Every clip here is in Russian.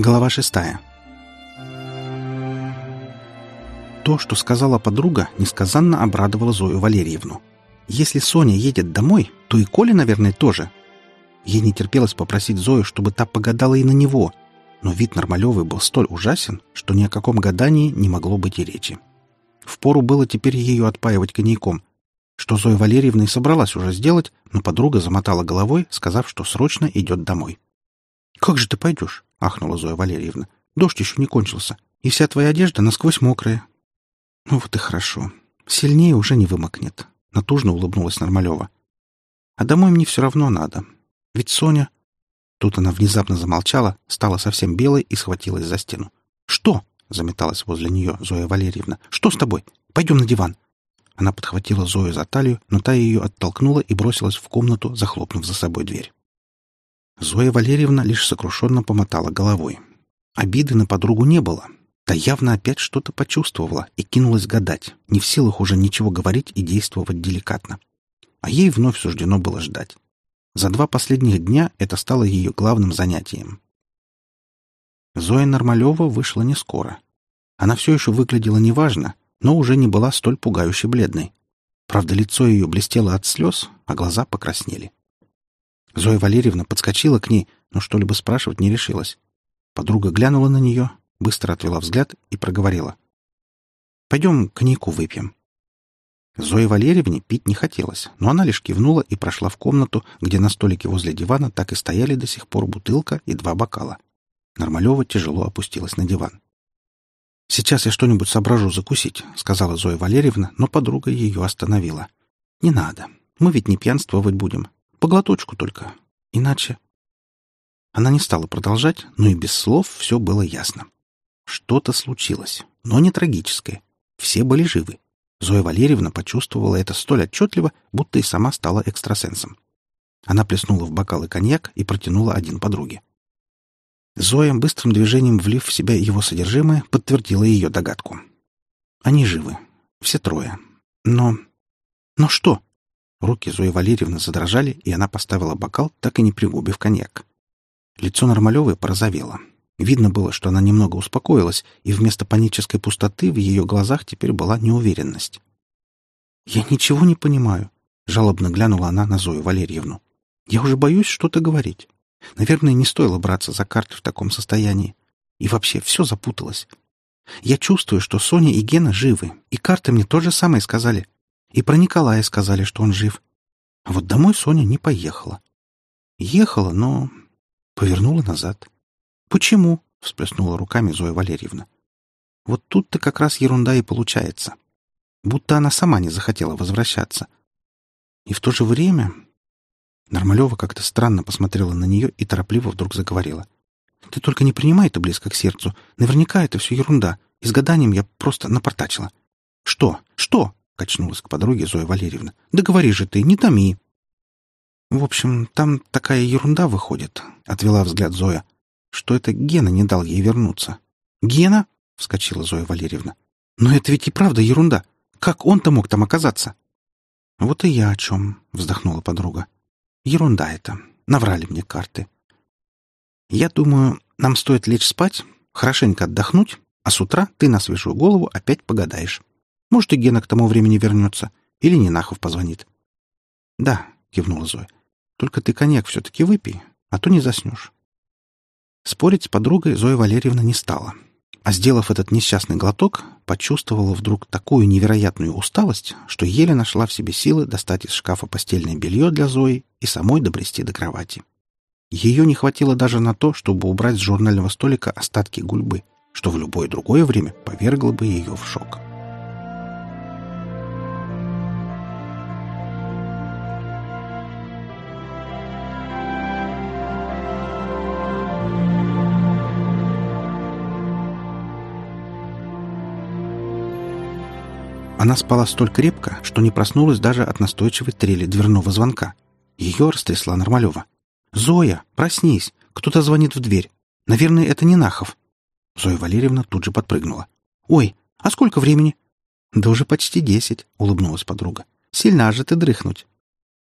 Глава шестая. То, что сказала подруга, несказанно обрадовало Зою Валерьевну. Если Соня едет домой, то и Коля, наверное, тоже. Ей не терпелось попросить Зою, чтобы та погадала и на него, но вид Нормалевой был столь ужасен, что ни о каком гадании не могло быть и речи. Впору было теперь ее отпаивать коньяком, что Зоя Валерьевна и собралась уже сделать, но подруга замотала головой, сказав, что срочно идет домой. «Как же ты пойдешь?» — ахнула Зоя Валерьевна. «Дождь еще не кончился, и вся твоя одежда насквозь мокрая». «Ну вот и хорошо. Сильнее уже не вымокнет», — натужно улыбнулась Нормалева. «А домой мне все равно надо. Ведь Соня...» Тут она внезапно замолчала, стала совсем белой и схватилась за стену. «Что?» — заметалась возле нее Зоя Валерьевна. «Что с тобой? Пойдем на диван». Она подхватила Зою за талию, но та ее оттолкнула и бросилась в комнату, захлопнув за собой дверь. Зоя Валерьевна лишь сокрушенно помотала головой. Обиды на подругу не было. Та явно опять что-то почувствовала и кинулась гадать, не в силах уже ничего говорить и действовать деликатно. А ей вновь суждено было ждать. За два последних дня это стало ее главным занятием. Зоя Нормалева вышла не скоро. Она все еще выглядела неважно, но уже не была столь пугающе бледной. Правда, лицо ее блестело от слез, а глаза покраснели. Зоя Валерьевна подскочила к ней, но что-либо спрашивать не решилась. Подруга глянула на нее, быстро отвела взгляд и проговорила. «Пойдем коньяку выпьем». Зое Валерьевне пить не хотелось, но она лишь кивнула и прошла в комнату, где на столике возле дивана так и стояли до сих пор бутылка и два бокала. Нормалева тяжело опустилась на диван. «Сейчас я что-нибудь соображу закусить», — сказала Зоя Валерьевна, но подруга ее остановила. «Не надо. Мы ведь не пьянствовать будем. По глоточку только. Иначе...» Она не стала продолжать, но и без слов все было ясно. Что-то случилось, но не трагическое. Все были живы. Зоя Валерьевна почувствовала это столь отчетливо, будто и сама стала экстрасенсом. Она плеснула в бокалы коньяк и протянула один подруге. Зоя, быстрым движением влив в себя его содержимое, подтвердила ее догадку. Они живы. Все трое. Но... Но что? Руки Зои Валерьевны задрожали, и она поставила бокал, так и не пригубив коньяк. Лицо Нормалевой порозовело. Видно было, что она немного успокоилась, и вместо панической пустоты в ее глазах теперь была неуверенность. «Я ничего не понимаю», — жалобно глянула она на Зою Валерьевну. «Я уже боюсь что-то говорить». Наверное, не стоило браться за карты в таком состоянии. И вообще все запуталось. Я чувствую, что Соня и Гена живы, и карты мне то же самое сказали. И про Николая сказали, что он жив. А вот домой Соня не поехала. Ехала, но повернула назад. «Почему?» — всплеснула руками Зоя Валерьевна. «Вот тут-то как раз ерунда и получается. Будто она сама не захотела возвращаться. И в то же время Нормалева как-то странно посмотрела на нее и торопливо вдруг заговорила. «Ты только не принимай это близко к сердцу. Наверняка это все ерунда. И с гаданием я просто напортачила». «Что? Что?» — качнулась к подруге Зоя Валерьевна. «Да говори же ты, не томи». «В общем, там такая ерунда выходит», — отвела взгляд Зоя, «что это Гена не дал ей вернуться». «Гена?» — вскочила Зоя Валерьевна. «Но это ведь и правда ерунда. Как он-то мог там оказаться?» «Вот и я о чем», — вздохнула подруга. Ерунда это. Наврали мне карты. Я думаю, нам стоит лечь спать, хорошенько отдохнуть, а с утра ты на свежую голову опять погадаешь. Может, и Гена к тому времени вернется. Или Нинахов позвонит. — Да, — кивнула Зоя. — Только ты коньяк все-таки выпей, а то не заснешь. Спорить с подругой Зоя Валерьевна не стала. А сделав этот несчастный глоток, почувствовала вдруг такую невероятную усталость, что еле нашла в себе силы достать из шкафа постельное белье для Зои и самой добрести до кровати. Ее не хватило даже на то, чтобы убрать с журнального столика остатки гульбы, что в любое другое время повергло бы ее в шок. Она спала столь крепко, что не проснулась даже от настойчивой трели дверного звонка. Ее растрясла Нормалева. «Зоя, проснись! Кто-то звонит в дверь. Наверное, это не Нахов». Зоя Валерьевна тут же подпрыгнула. «Ой, а сколько времени?» «Да уже почти десять», — улыбнулась подруга. «Сильна же ты дрыхнуть».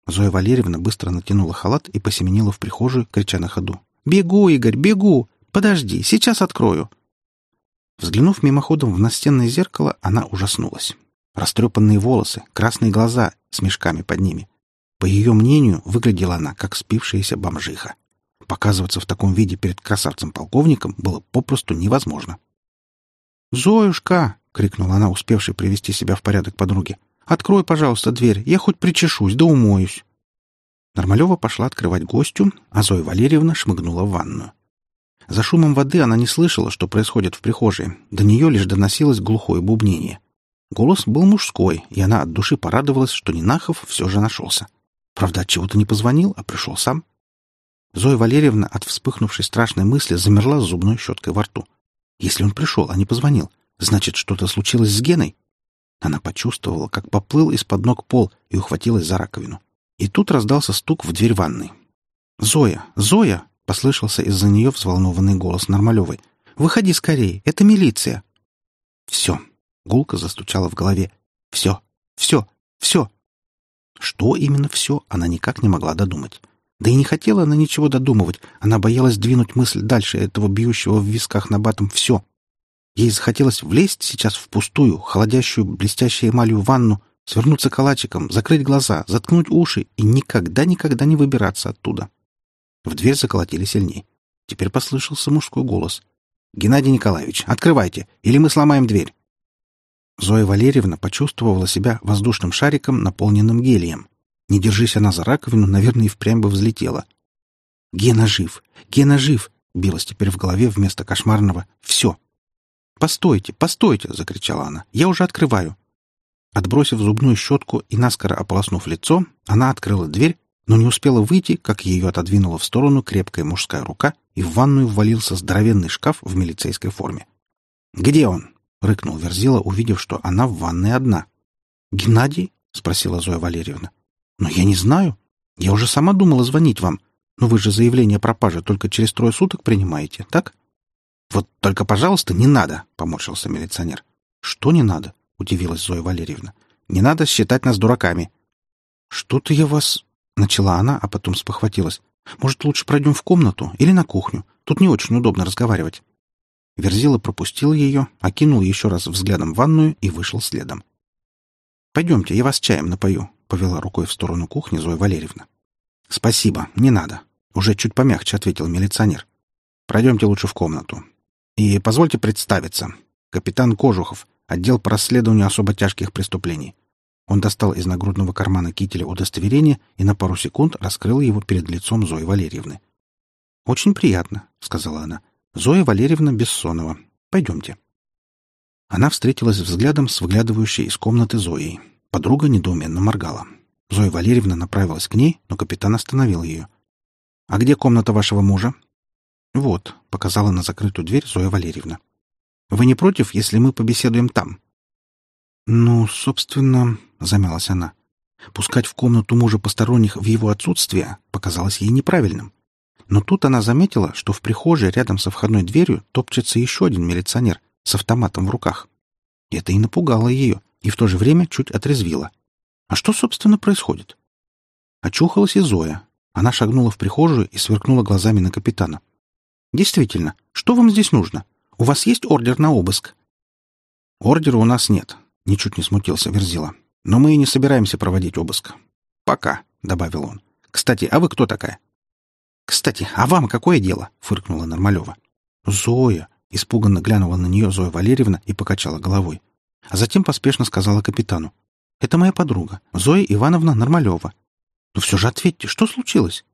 Зоя Валерьевна быстро натянула халат и посеменила в прихожую, крича на ходу. «Бегу, Игорь, бегу! Подожди, сейчас открою». Взглянув мимоходом в настенное зеркало, она ужаснулась. Растрепанные волосы, красные глаза с мешками под ними. По ее мнению, выглядела она, как спившаяся бомжиха. Показываться в таком виде перед красавцем-полковником было попросту невозможно. «Зоюшка!» — крикнула она, успевшей привести себя в порядок подруге. «Открой, пожалуйста, дверь, я хоть причешусь да умоюсь». Нормалева пошла открывать гостю, а Зоя Валерьевна шмыгнула в ванную. За шумом воды она не слышала, что происходит в прихожей. До нее лишь доносилось глухое бубнение. Голос был мужской, и она от души порадовалась, что Нинахов все же нашелся. Правда, от чего-то не позвонил, а пришел сам. Зоя Валерьевна от вспыхнувшей страшной мысли замерла с зубной щеткой во рту. Если он пришел, а не позвонил, значит, что-то случилось с Геной. Она почувствовала, как поплыл из-под ног пол и ухватилась за раковину. И тут раздался стук в дверь ванной. «Зоя! Зоя!» — послышался из-за нее взволнованный голос Нормалевой. «Выходи скорее! Это милиция!» «Все!» — гулко застучала в голове. «Все! Все! Все!» Что именно «все» она никак не могла додумать. Да и не хотела она ничего додумывать. Она боялась двинуть мысль дальше этого бьющего в висках на батом «все». Ей захотелось влезть сейчас в пустую, холодящую, блестящую эмалью ванну, свернуться калачиком, закрыть глаза, заткнуть уши и никогда-никогда не выбираться оттуда. В дверь заколотили сильней. Теперь послышался мужской голос. «Геннадий Николаевич, открывайте, или мы сломаем дверь!» Зоя Валерьевна почувствовала себя воздушным шариком, наполненным гелием. Не держись она за раковину, наверное, и впрямь бы взлетела. «Гена жив! Гена жив!» — билось теперь в голове вместо кошмарного «все». «Постойте, постойте!» — закричала она. «Я уже открываю!» Отбросив зубную щетку и наскоро ополоснув лицо, она открыла дверь, но не успела выйти, как ее отодвинула в сторону крепкая мужская рука, и в ванную ввалился здоровенный шкаф в милицейской форме. «Где он?» — рыкнул Верзила, увидев, что она в ванной одна. «Геннадий?» — спросила Зоя Валерьевна. «Но я не знаю. Я уже сама думала звонить вам. Но вы же заявление о пропаже только через трое суток принимаете, так?» «Вот только, пожалуйста, не надо!» — поморщился милиционер. «Что не надо?» — удивилась Зоя Валерьевна. «Не надо считать нас дураками». «Что-то я вас...» — начала она, а потом спохватилась. «Может, лучше пройдем в комнату или на кухню? Тут не очень удобно разговаривать». Верзила пропустил ее, окинул еще раз взглядом ванную и вышел следом. «Пойдемте, я вас чаем напою», — повела рукой в сторону кухни Зоя Валерьевна. «Спасибо, не надо», — уже чуть помягче ответил милиционер. «Пройдемте лучше в комнату. И позвольте представиться. Капитан Кожухов, отдел по расследованию особо тяжких преступлений. Он достал из нагрудного кармана кителя удостоверение и на пару секунд раскрыл его перед лицом Зои Валерьевны. «Очень приятно», — сказала она. «Зоя Валерьевна Бессонова. Пойдемте». Она встретилась взглядом с выглядывающей из комнаты Зоей. Подруга недоуменно моргала. Зоя Валерьевна направилась к ней, но капитан остановил ее. «А где комната вашего мужа?» «Вот», — показала на закрытую дверь Зоя Валерьевна. Вы не против, если мы побеседуем там?» «Ну, собственно...» — замялась она. Пускать в комнату мужа посторонних в его отсутствие показалось ей неправильным. Но тут она заметила, что в прихожей рядом со входной дверью топчется еще один милиционер с автоматом в руках. Это и напугало ее, и в то же время чуть отрезвило. А что, собственно, происходит? Очухалась и Зоя. Она шагнула в прихожую и сверкнула глазами на капитана. «Действительно, что вам здесь нужно? У вас есть ордер на обыск?» «Ордера у нас нет», — ничуть не смутился Верзила. «Но мы и не собираемся проводить обыск. Пока», — добавил он. «Кстати, а вы кто такая?» «Кстати, а вам какое дело?» — фыркнула Нормалева. «Зоя!» — испуганно глянула на нее Зоя Валерьевна и покачала головой. А затем поспешно сказала капитану. «Это моя подруга, Зоя Ивановна Нормалева. Ну все же ответьте, что случилось?»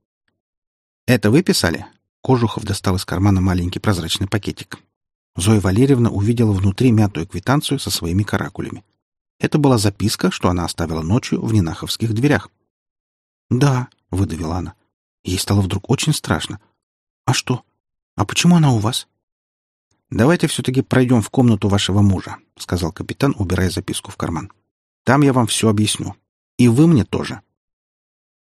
«Это вы писали?» Кожухов достал из кармана маленький прозрачный пакетик. Зоя Валерьевна увидела внутри мятую квитанцию со своими каракулями. Это была записка, что она оставила ночью в Нинаховских дверях. «Да», — выдавила она. Ей стало вдруг очень страшно. «А что? А почему она у вас?» «Давайте все-таки пройдем в комнату вашего мужа», — сказал капитан, убирая записку в карман. «Там я вам все объясню. И вы мне тоже».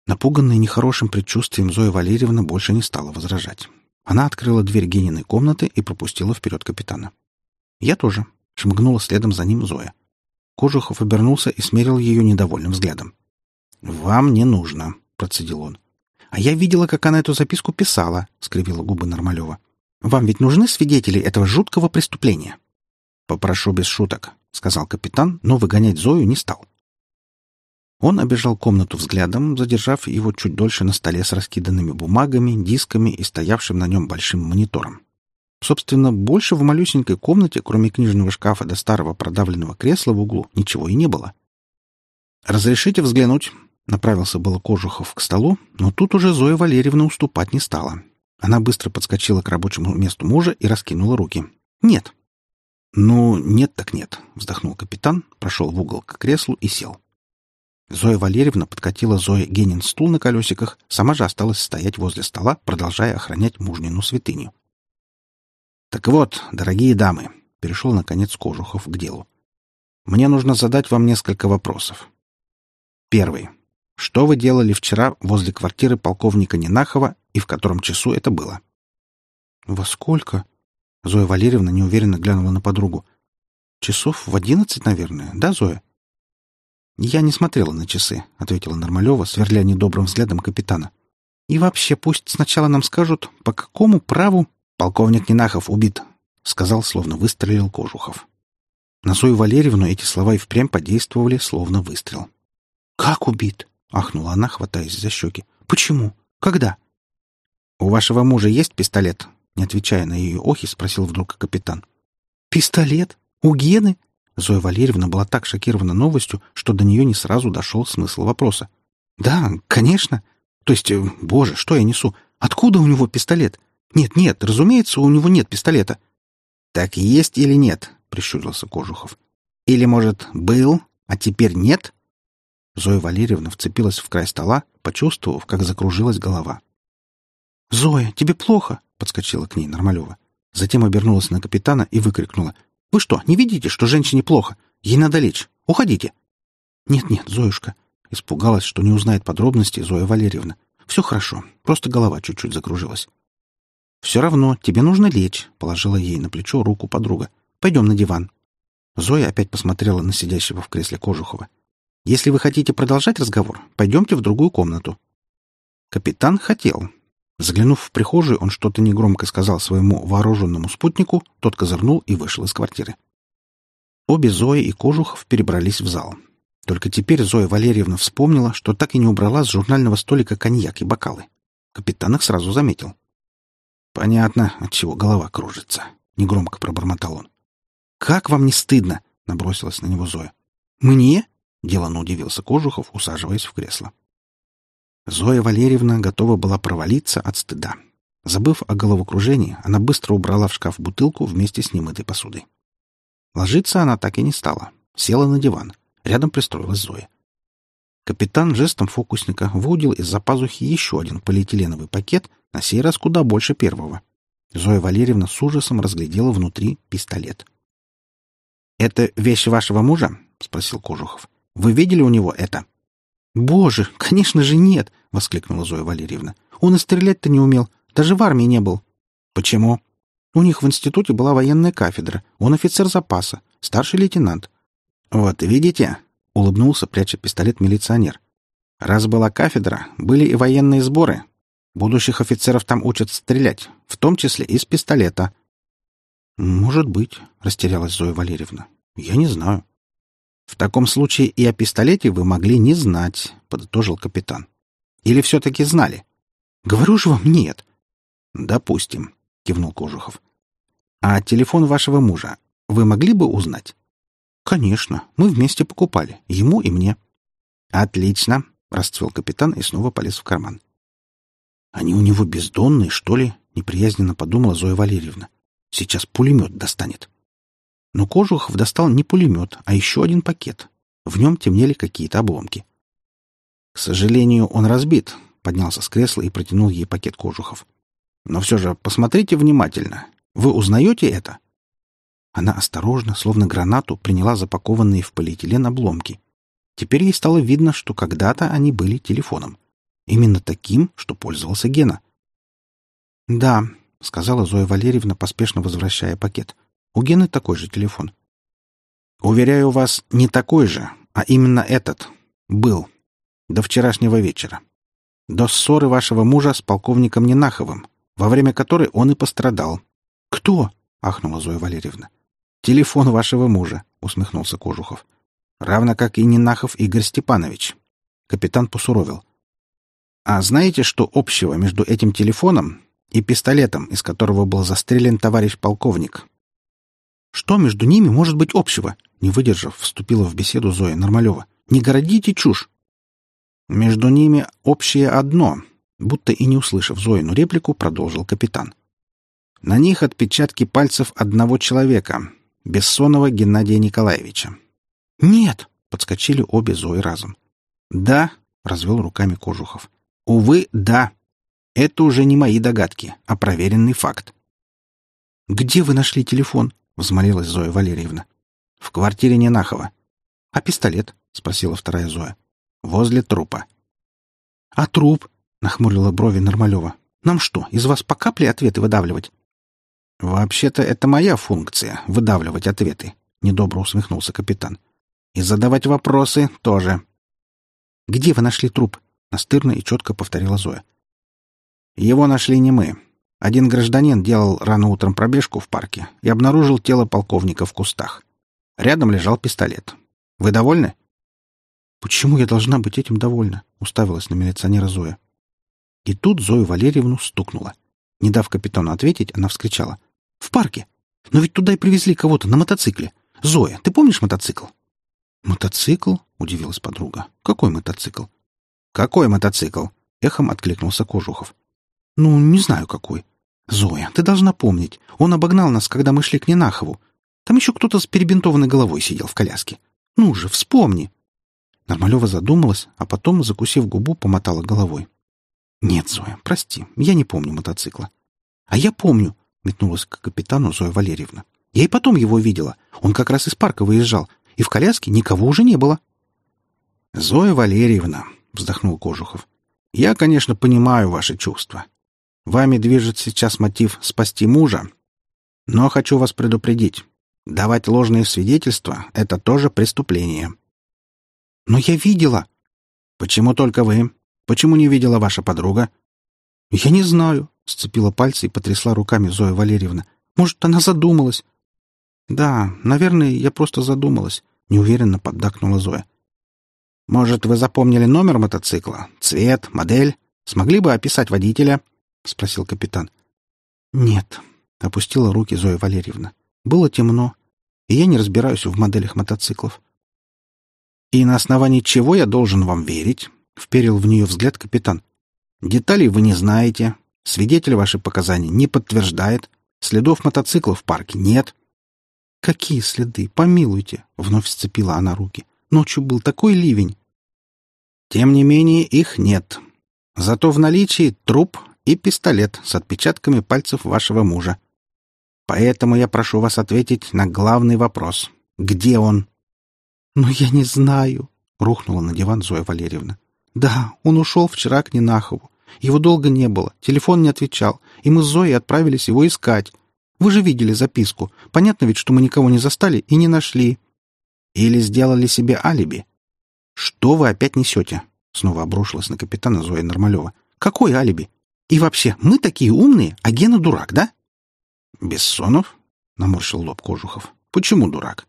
Напуганная нехорошим предчувствием Зоя Валерьевна больше не стала возражать. Она открыла дверь Гениной комнаты и пропустила вперед капитана. «Я тоже», — шмыгнула следом за ним Зоя. Кожухов обернулся и смерил ее недовольным взглядом. «Вам не нужно», — процедил он. «А я видела, как она эту записку писала», — скривила губы Нормалева. Вам ведь нужны свидетели этого жуткого преступления?» «Попрошу без шуток», — сказал капитан, но выгонять Зою не стал. Он обежал комнату взглядом, задержав его чуть дольше на столе с раскиданными бумагами, дисками и стоявшим на нем большим монитором. Собственно, больше в малюсенькой комнате, кроме книжного шкафа до старого продавленного кресла в углу, ничего и не было. «Разрешите взглянуть?» — направился было Кожухов к столу, но тут уже Зоя Валерьевна уступать не стала. Она быстро подскочила к рабочему месту мужа и раскинула руки. «Нет». «Ну, нет так нет», — вздохнул капитан, прошел в угол к креслу и сел. Зоя Валерьевна подкатила Зое Генин стул на колесиках, сама же осталась стоять возле стола, продолжая охранять мужнину святыню. «Так вот, дорогие дамы», — перешел, наконец, Кожухов к делу. «Мне нужно задать вам несколько вопросов. Первый. Что вы делали вчера возле квартиры полковника Нинахова и в котором часу это было?» «Во сколько?» Зоя Валерьевна неуверенно глянула на подругу. «Часов в одиннадцать, наверное, да, Зоя?» «Я не смотрела на часы», — ответила Нормалева, сверля недобрым взглядом капитана. «И вообще пусть сначала нам скажут, по какому праву полковник Нинахов убит», — сказал, словно выстрелил Кожухов. На Зою Валерьевну эти слова и впрямь подействовали, словно выстрел. «Как убит?» — ахнула она, хватаясь за щеки. «Почему? Когда?» «У вашего мужа есть пистолет?» Не отвечая на ее охи, спросил вдруг капитан. «Пистолет? У Гены?» Зоя Валерьевна была так шокирована новостью, что до нее не сразу дошел смысл вопроса. «Да, конечно. То есть, э, боже, что я несу? Откуда у него пистолет? Нет, нет, разумеется, у него нет пистолета». «Так есть или нет?» — прищурился Кожухов. «Или, может, был, а теперь нет?» Зоя Валерьевна вцепилась в край стола, почувствовав, как закружилась голова. «Зоя, тебе плохо?» — подскочила к ней Нормалева. Затем обернулась на капитана и выкрикнула. Вы что, не видите, что женщине плохо? Ей надо лечь. Уходите. Нет-нет, Зоюшка. Испугалась, что не узнает подробности Зоя Валерьевна. Все хорошо, просто голова чуть-чуть закружилась. «Все равно, тебе нужно лечь», — положила ей на плечо руку подруга. «Пойдем на диван». Зоя опять посмотрела на сидящего в кресле Кожухова. «Если вы хотите продолжать разговор, пойдемте в другую комнату». Капитан хотел, Заглянув в прихожую, он что-то негромко сказал своему вооруженному спутнику, тот козырнул и вышел из квартиры. Обе Зои и Кожухов перебрались в зал. Только теперь Зоя Валерьевна вспомнила, что так и не убрала с журнального столика коньяк и бокалы. Капитан их сразу заметил. «Понятно, от чего голова кружится», — негромко пробормотал он. «Как вам не стыдно?» — набросилась на него Зоя. «Мне?» — деланно удивился Кожухов, усаживаясь в кресло. Зоя Валерьевна готова была провалиться от стыда. Забыв о головокружении, она быстро убрала в шкаф бутылку вместе с немытой посудой. Ложиться она так и не стала. Села на диван. Рядом пристроилась Зоя. Капитан жестом фокусника выудил из-за пазухи еще один полиэтиленовый пакет, на сей раз куда больше первого. Зоя Валерьевна с ужасом разглядела внутри пистолет. «Это вещь вашего мужа?» — спросил Кожухов. «Вы видели у него это?» «Боже, конечно же нет!» — воскликнула Зоя Валерьевна. «Он и стрелять-то не умел. Даже в армии не был». «Почему?» «У них в институте была военная кафедра. Он офицер запаса, старший лейтенант». «Вот, видите?» — улыбнулся, пряча пистолет милиционер. «Раз была кафедра, были и военные сборы. Будущих офицеров там учат стрелять, в том числе из пистолета». «Может быть», — растерялась Зоя Валерьевна. «Я не знаю». «В таком случае и о пистолете вы могли не знать», — подытожил капитан. «Или все-таки знали?» «Говорю же вам, нет». «Допустим», — кивнул Кожухов. «А телефон вашего мужа вы могли бы узнать?» «Конечно. Мы вместе покупали. Ему и мне». «Отлично», — расцвел капитан и снова полез в карман. «Они у него бездонные, что ли?» — неприязненно подумала Зоя Валерьевна. «Сейчас пулемет достанет». Но Кожухов достал не пулемет, а еще один пакет. В нем темнели какие-то обломки. «К сожалению, он разбит», — поднялся с кресла и протянул ей пакет Кожухов. «Но все же посмотрите внимательно. Вы узнаете это?» Она осторожно, словно гранату, приняла запакованные в полиэтилен обломки. Теперь ей стало видно, что когда-то они были телефоном. Именно таким, что пользовался Гена. «Да», — сказала Зоя Валерьевна, поспешно возвращая пакет. У Гены такой же телефон. Уверяю вас, не такой же, а именно этот. Был. До вчерашнего вечера. До ссоры вашего мужа с полковником Ненаховым, во время которой он и пострадал, «Кто?» — ахнула Зоя Валерьевна. «Телефон вашего мужа», — усмехнулся Кожухов. «Равно как и Нинахов Игорь Степанович». Капитан посуровил. «А знаете, что общего между этим телефоном и пистолетом, из которого был застрелен товарищ полковник?» «Что между ними может быть общего?» Не выдержав, вступила в беседу Зоя Нормалева. «Не городите чушь!» «Между ними общее одно», будто и не услышав Зоину реплику, продолжил капитан. На них отпечатки пальцев одного человека, Бессонова Геннадия Николаевича. «Нет!» — подскочили обе Зои разом. «Да!» — развел руками Кожухов. «Увы, да. Это уже не мои догадки, а проверенный факт». «Где вы нашли телефон?» — взмолилась Зоя Валерьевна. «В квартире Ненахова». «А пистолет?» — спросила вторая Зоя. «Возле трупа». «А труп?» — нахмурила брови Нормалева. «Нам что, из вас по капле ответы выдавливать?» «Вообще-то это моя функция — выдавливать ответы», — недобро усмехнулся капитан. «И задавать вопросы тоже». «Где вы нашли труп?» — настырно и четко повторила Зоя. «Его нашли не мы. Один гражданин делал рано утром пробежку в парке и обнаружил тело полковника в кустах. Рядом лежал пистолет. Вы довольны?» «Почему я должна быть этим довольна?» — уставилась на милиционера Зоя. И тут Зою Валерьевну стукнула. Не дав капитану ответить, она вскричала. «В парке! Но ведь туда и привезли кого-то на мотоцикле. Зоя, ты помнишь мотоцикл?» «Мотоцикл?» — удивилась подруга. «Какой мотоцикл?» «Какой мотоцикл?» — эхом откликнулся Кожухов. «Ну, не знаю, какой. Зоя, ты должна помнить. Он обогнал нас, когда мы шли к Ненахову. Там еще кто-то с перебинтованной головой сидел в коляске. Ну же, вспомни!» Нормалева задумалась, а потом, закусив губу, помотала головой. «Нет, Зоя, прости, я не помню мотоцикла». «А я помню», — метнулась к капитану Зоя Валерьевна. «Я и потом его видела. Он как раз из парка выезжал, и в коляске никого уже не было». «Зоя Валерьевна», — вздохнул Кожухов, — «я, конечно, понимаю ваши чувства. Вами движет сейчас мотив спасти мужа. Но хочу вас предупредить. Давать ложные свидетельства — это тоже преступление». «Но я видела». «Почему только вы? Почему не видела ваша подруга?» «Я не знаю», — сцепила пальцы и потрясла руками Зоя Валерьевна. «Может, она задумалась?» «Да, наверное, я просто задумалась», — неуверенно поддакнула Зоя. «Может, вы запомнили номер мотоцикла? Цвет? Модель? Смогли бы описать водителя?» — спросил капитан. «Нет», — опустила руки Зоя Валерьевна. «Было темно, и я не разбираюсь в моделях мотоциклов». «И на основании чего я должен вам верить?» Вперил в нее взгляд капитан. «Деталей вы не знаете. Свидетель ваши показания не подтверждает. Следов мотоцикла в парке нет». «Какие следы? Помилуйте!» — вновь сцепила она руки. «Ночью был такой ливень». «Тем не менее, их нет. Зато в наличии труп и пистолет с отпечатками пальцев вашего мужа. Поэтому я прошу вас ответить на главный вопрос. Где он?» «Но я не знаю», — рухнула на диван Зоя Валерьевна. Да, он ушел вчера к Нинахову. Его долго не было, телефон не отвечал, и мы с Зоей отправились его искать. Вы же видели записку. Понятно ведь, что мы никого не застали и не нашли. Или сделали себе алиби. Что вы опять несете? Снова обрушилась на капитана Зоя Нормалева. Какое алиби? И вообще, мы такие умные, а Гена дурак, да? Бессонов? Наморщил лоб Кожухов. Почему дурак?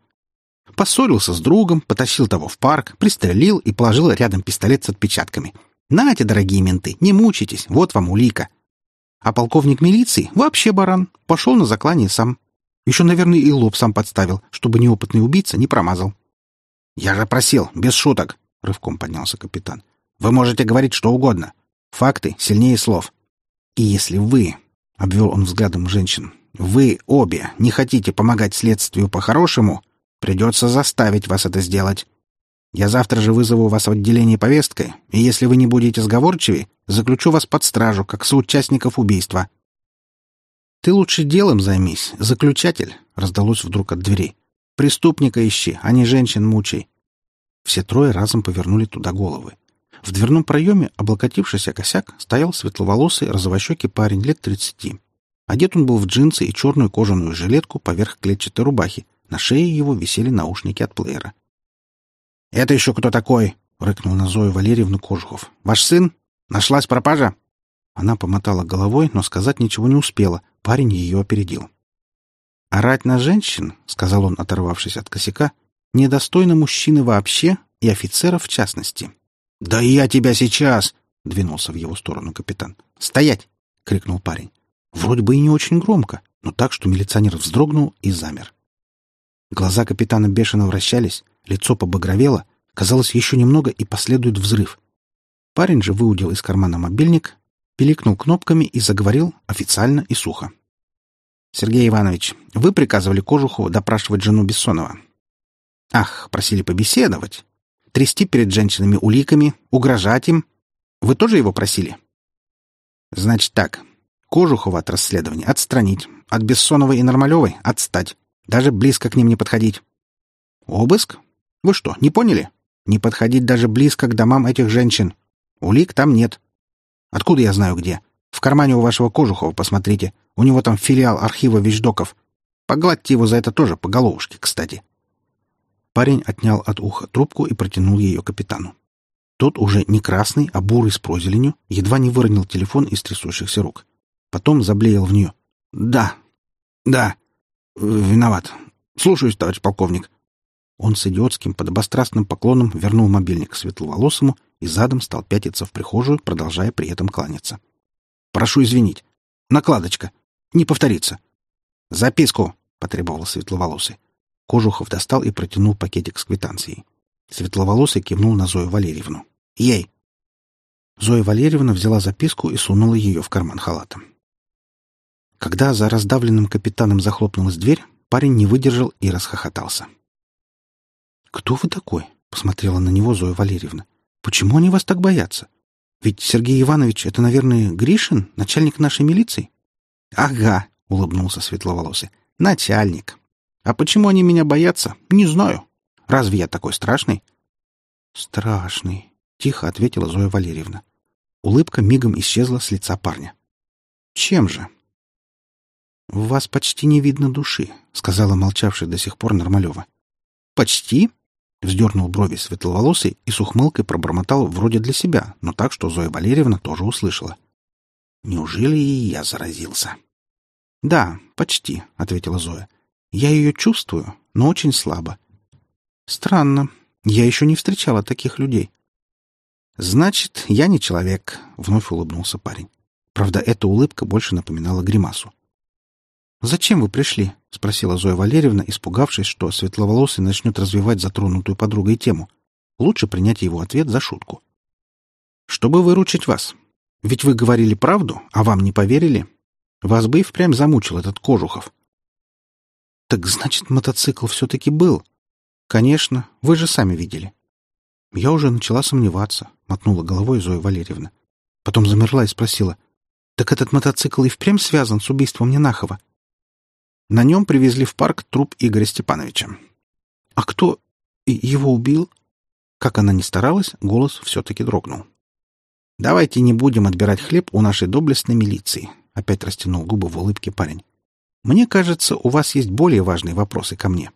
Поссорился с другом, потащил того в парк, пристрелил и положил рядом пистолет с отпечатками. «Нате, дорогие менты, не мучайтесь, вот вам улика». А полковник милиции вообще баран, пошел на заклание сам. Еще, наверное, и лоб сам подставил, чтобы неопытный убийца не промазал. «Я же просил, без шуток», — рывком поднялся капитан. «Вы можете говорить что угодно. Факты сильнее слов. И если вы, — обвел он взглядом женщин, — вы обе не хотите помогать следствию по-хорошему, Придется заставить вас это сделать. Я завтра же вызову вас в отделение повесткой, и если вы не будете сговорчивее, заключу вас под стражу, как соучастников убийства». «Ты лучше делом займись, заключатель», — раздалось вдруг от двери. «Преступника ищи, а не женщин мучай». Все трое разом повернули туда головы. В дверном проеме, облокотившись о косяк, стоял светловолосый розовощекий парень лет тридцати. Одет он был в джинсы и черную кожаную жилетку поверх клетчатой рубахи, на шее его висели наушники от плеера. «Это еще кто такой?» — рыкнул на Зою Валерьевну Кожухов. «Ваш сын? Нашлась пропажа?» Она помотала головой, но сказать ничего не успела. Парень ее опередил. «Орать на женщин, — сказал он, оторвавшись от косяка, — недостойно мужчины вообще и офицеров в частности». «Да я тебя сейчас!» — двинулся в его сторону капитан. «Стоять!» — крикнул парень. Вроде бы и не очень громко, но так, что милиционер вздрогнул и замер. Глаза капитана бешено вращались, лицо побагровело, казалось, еще немного и последует взрыв. Парень же выудил из кармана мобильник, пиликнул кнопками и заговорил официально и сухо. «Сергей Иванович, вы приказывали Кожухову допрашивать жену Бессонова. Ах, просили побеседовать, трясти перед женщинами уликами, угрожать им. Вы тоже его просили? Значит так, Кожухова от расследования отстранить, от Бессоновой и Нормалевой отстать, даже близко к ним не подходить. Обыск? Вы что, не поняли? Не подходить даже близко к домам этих женщин. Улик там нет. Откуда я знаю где? В кармане у вашего Кожухова посмотрите. У него там филиал архива вещдоков. Погладьте его за это тоже по головушке, кстати. Парень отнял от уха трубку и протянул ее капитану. Тот уже не красный, а бурый с прозеленью, едва не выронил телефон из трясущихся рук. Потом заблеял в нее. «Да, да, виноват. Слушаюсь, товарищ полковник». Он с идиотским подобострастным поклоном вернул мобильник светловолосому и задом стал пятиться в прихожую, продолжая при этом кланяться. «Прошу извинить. Накладочка. Не повторится». «Записку», — потребовал светловолосый. Кожухов достал и протянул пакетик с квитанцией. Светловолосый кивнул на Зою Валерьевну. «Ей!» Зоя Валерьевна взяла записку и сунула ее в карман халата. Когда за раздавленным капитаном захлопнулась дверь, парень не выдержал и расхохотался. «Кто вы такой?» — посмотрела на него Зоя Валерьевна. «Почему они вас так боятся? Ведь Сергей Иванович — это, наверное, Гришин, начальник нашей милиции?» «Ага», — улыбнулся светловолосый. «Начальник. А почему они меня боятся, не знаю. Разве я такой страшный?» «Страшный», — тихо ответила Зоя Валерьевна. Улыбка мигом исчезла с лица парня. «Чем же?» «В вас почти не видно души», — сказала молчавшая до сих пор Нормалева. «Почти?» — вздернул брови светловолосый и с ухмылкой пробормотал вроде для себя, но так, что Зоя Валерьевна тоже услышала. «Неужели и я заразился?» «Да, почти», — ответила Зоя. «Я ее чувствую, но очень слабо». «Странно. Я еще не встречала таких людей». «Значит, я не человек», — вновь улыбнулся парень. Правда, эта улыбка больше напоминала гримасу. «Зачем вы пришли?» — спросила Зоя Валерьевна, испугавшись, что светловолосый начнет развивать затронутую подругой тему. Лучше принять его ответ за шутку. «Чтобы выручить вас. Ведь вы говорили правду, а вам не поверили. Вас бы и впрямь замучил этот Кожухов». «Так значит, мотоцикл все-таки был?» «Конечно, вы же сами видели». Я уже начала сомневаться, — мотнула головой Зоя Валерьевна. Потом замерла и спросила, «Так этот мотоцикл и впрямь связан с убийством Ненахова?» На нем привезли в парк труп Игоря Степановича. А кто его убил? Как она ни старалась, голос все-таки дрогнул. «Давайте не будем отбирать хлеб у нашей доблестной милиции», — опять растянул губы в улыбке парень. «Мне кажется, у вас есть более важные вопросы ко мне».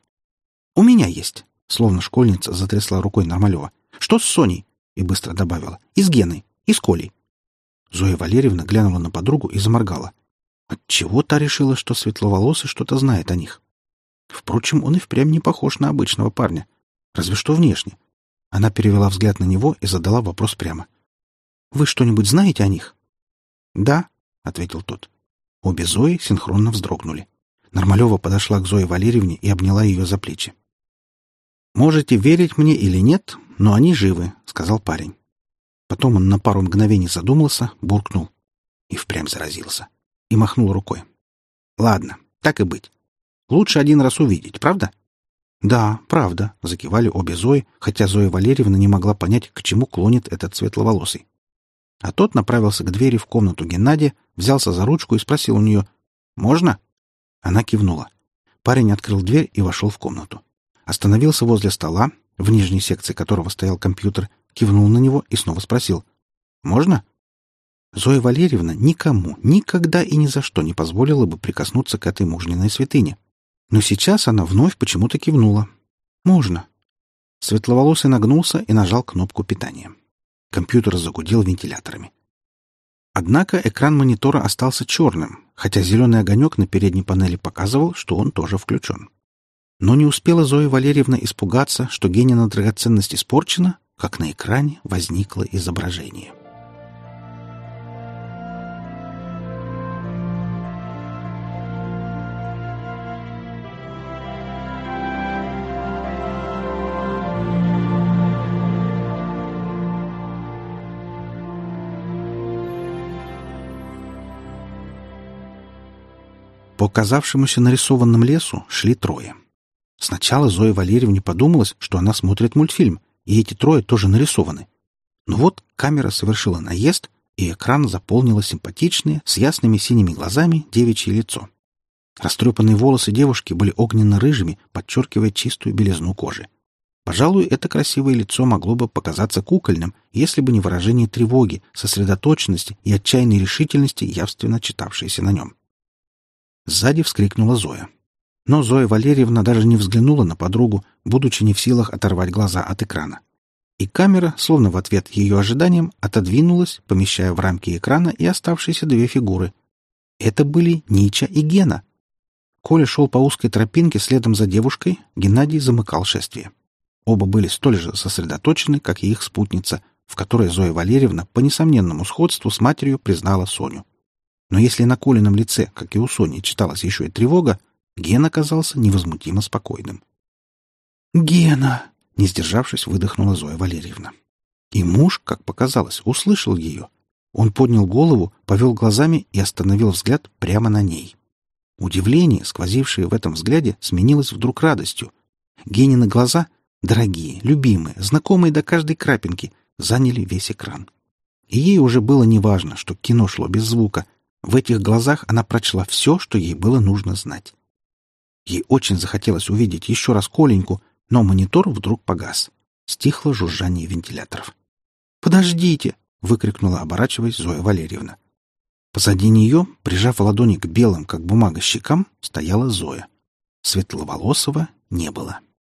«У меня есть», — словно школьница затрясла рукой Нормалева. «Что с Соней?» — и быстро добавила. «И с Геной, и с Колей». Зоя Валерьевна глянула на подругу и заморгала. Отчего та решила, что светловолосый что-то знает о них? Впрочем, он и впрямь не похож на обычного парня. Разве что внешне. Она перевела взгляд на него и задала вопрос прямо. «Вы что-нибудь знаете о них?» «Да», — ответил тот. Обе Зои синхронно вздрогнули. Нормалева подошла к Зое Валерьевне и обняла ее за плечи. «Можете верить мне или нет, но они живы», — сказал парень. Потом он на пару мгновений задумался, буркнул и впрямь заразился и махнул рукой. «Ладно, так и быть. Лучше один раз увидеть, правда?» «Да, правда», — закивали обе Зои, хотя Зоя Валерьевна не могла понять, к чему клонит этот светловолосый. А тот направился к двери в комнату Геннадия, взялся за ручку и спросил у нее «Можно?» Она кивнула. Парень открыл дверь и вошел в комнату. Остановился возле стола, в нижней секции которого стоял компьютер, кивнул на него и снова спросил «Можно?» Зоя Валерьевна никому, никогда и ни за что не позволила бы прикоснуться к этой мужниной святыне. Но сейчас она вновь почему-то кивнула. «Можно». Светловолосый нагнулся и нажал кнопку питания. Компьютер загудел вентиляторами. Однако экран монитора остался черным, хотя зеленый огонек на передней панели показывал, что он тоже включен. Но не успела Зоя Валерьевна испугаться, что Генина драгоценность испорчена, как на экране возникло изображение. — По казавшемуся нарисованным лесу шли трое. Сначала Зоя Валерьевне подумалось, что она смотрит мультфильм, и эти трое тоже нарисованы. Но вот камера совершила наезд, и экран заполнило симпатичное, с ясными синими глазами девичье лицо. Растрепанные волосы девушки были огненно-рыжими, подчеркивая чистую белизну кожи. Пожалуй, это красивое лицо могло бы показаться кукольным, если бы не выражение тревоги, сосредоточенности и отчаянной решительности, явственно читавшееся на нем. Сзади вскрикнула Зоя. Но Зоя Валерьевна даже не взглянула на подругу, будучи не в силах оторвать глаза от экрана. И камера, словно в ответ ее ожиданиям, отодвинулась, помещая в рамки экрана и оставшиеся две фигуры. Это были Нича и Гена. Коля шел по узкой тропинке следом за девушкой, Геннадий замыкал шествие. Оба были столь же сосредоточены, как и их спутница, в которой Зоя Валерьевна по несомненному сходству с матерью признала Соню. Но если на Колином лице, как и у Сони, читалась еще и тревога, Ген оказался невозмутимо спокойным. «Гена!» — не сдержавшись, выдохнула Зоя Валерьевна. И муж, как показалось, услышал ее. Он поднял голову, повел глазами и остановил взгляд прямо на ней. Удивление, сквозившее в этом взгляде, сменилось вдруг радостью. Генины глаза, дорогие, любимые, знакомые до каждой крапинки, заняли весь экран. И ей уже было неважно, что кино шло без звука, в этих глазах она прочла все, что ей было нужно знать. Ей очень захотелось увидеть еще раз Коленьку, но монитор вдруг погас. Стихло жужжание вентиляторов. «Подождите!» — выкрикнула, оборачиваясь Зоя Валерьевна. Позади нее, прижав ладони к белым, как бумага, щекам, стояла Зоя. Светловолосого не было. —